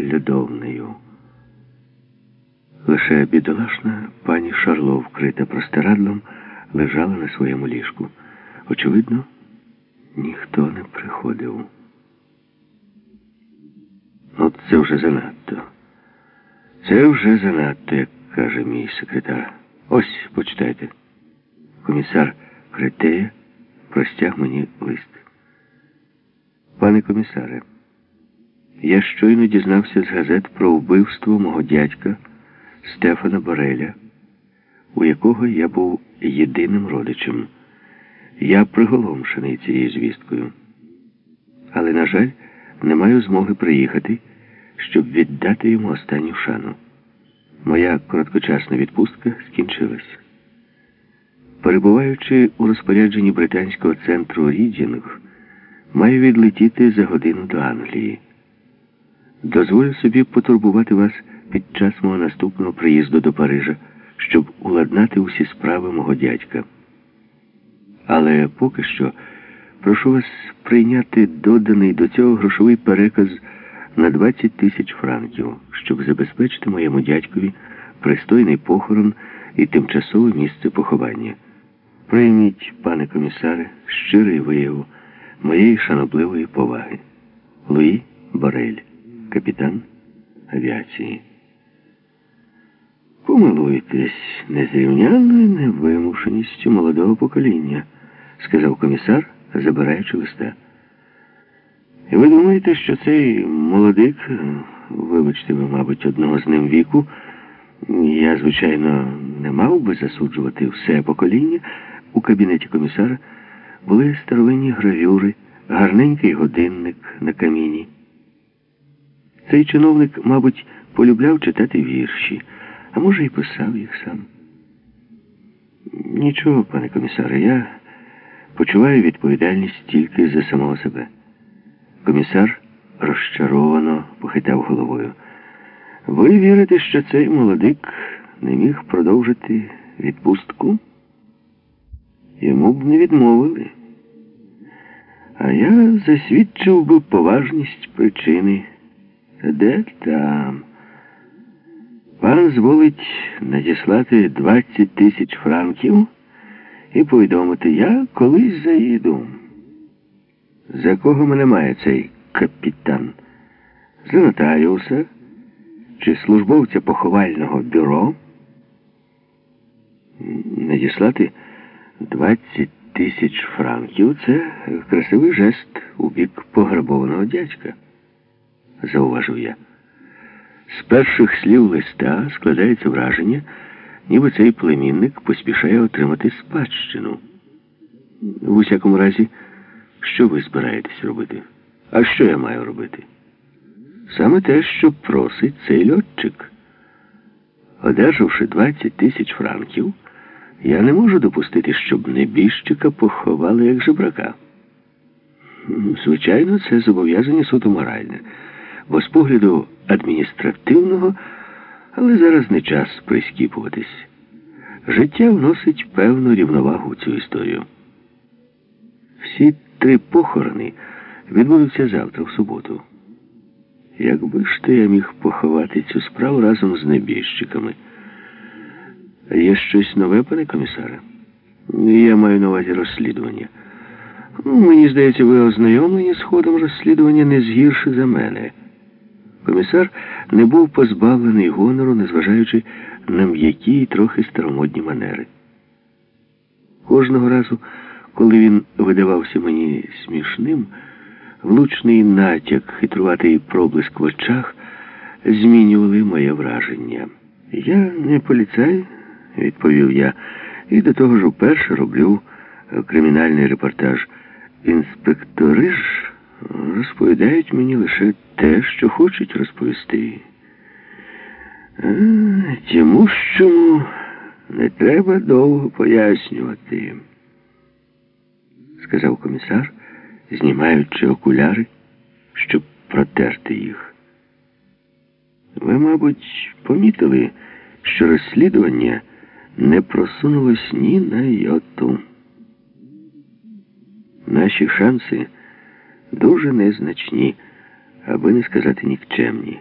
льодовнею. Лише бідолашна пані Шарло, вкрита простирадлом, лежала на своєму ліжку. Очевидно, ніхто не приходив. Ну, це вже занадто. Це вже занадто, як каже мій секретар. Ось, почитайте. Комісар Кретея простяг мені лист. Пане комісаре, я щойно дізнався з газет про вбивство мого дядька Стефана Бореля, у якого я був єдиним родичем. Я приголомшений цією звісткою. Але, на жаль, не маю змоги приїхати, щоб віддати йому останню шану. Моя короткочасна відпустка скінчилась. Перебуваючи у розпорядженні британського центру Рідінг, маю відлетіти за годину до Англії. Дозволю собі потурбувати вас під час мого наступного приїзду до Парижа, щоб уладнати усі справи мого дядька. Але поки що прошу вас прийняти доданий до цього грошовий переказ на 20 тисяч франків, щоб забезпечити моєму дядькові пристойний похорон і тимчасове місце поховання. Прийміть, пане комісаре, щирий вияв моєї шанобливої поваги. Луї Борель, капітан авіації. Помилуйтесь незрівнянною невимушеністю молодого покоління, сказав комісар, забираючи листа. І ви думаєте, що цей молодик, вибачте ви, мабуть, одного з ним віку, я, звичайно, не мав би засуджувати все покоління. У кабінеті комісара були старовинні гравюри, гарненький годинник на каміні. Цей чиновник, мабуть, полюбляв читати вірші, а може і писав їх сам. Нічого, пане комісаре, я почуваю відповідальність тільки за самого себе. Комісар розчаровано похитав головою. Ви вірите, що цей молодик не міг продовжити відпустку? Йому б не відмовили. А я засвідчив би поважність причини. Де там? Пан зволить надіслати 20 тисяч франків і повідомити, я колись заїду. За кого мене має цей капітан? За нотаріуса чи службовця поховального бюро? Надіслати 20 тисяч франків це красивий жест у бік пограбованого дядька, зауважив я. З перших слів листа складається враження, ніби цей племінник поспішає отримати спадщину. В усякому разі, що ви збираєтесь робити? А що я маю робити? Саме те, що просить цей льотчик. Одержавши 20 тисяч франків, я не можу допустити, щоб небіжчика поховали як жебрака. Звичайно, це зобов'язання суто моральне, бо з погляду адміністративного, але зараз не час прискіпуватись. Життя вносить певну рівновагу в цю історію. Всі три похорони відбудуться завтра, в суботу. Якби ж то я міг поховати цю справу разом з небіжчиками. Є щось нове, пане комісаре? Я маю на увазі розслідування. Ну, Мені здається, ви ознайомлені з ходом розслідування не згірше за мене. Комісар не був позбавлений гонору, незважаючи на м'які і трохи старомодні манери. Кожного разу, коли він видавався мені смішним, влучний натяк, хитруватий проблиск в очах змінювали моє враження. Я не поліцай, відповів я, і до того ж вперше роблю кримінальний репортаж. Інспектори ж розповідають мені лише те, що хочуть розповісти. Тіму що не треба довго пояснювати, сказав комісар, знімаючи окуляри, щоб протерти їх. Ви, мабуть, помітили, що розслідування не просунулось ні на йоту. Наші шанси дуже незначні, аби не сказати нікчемні.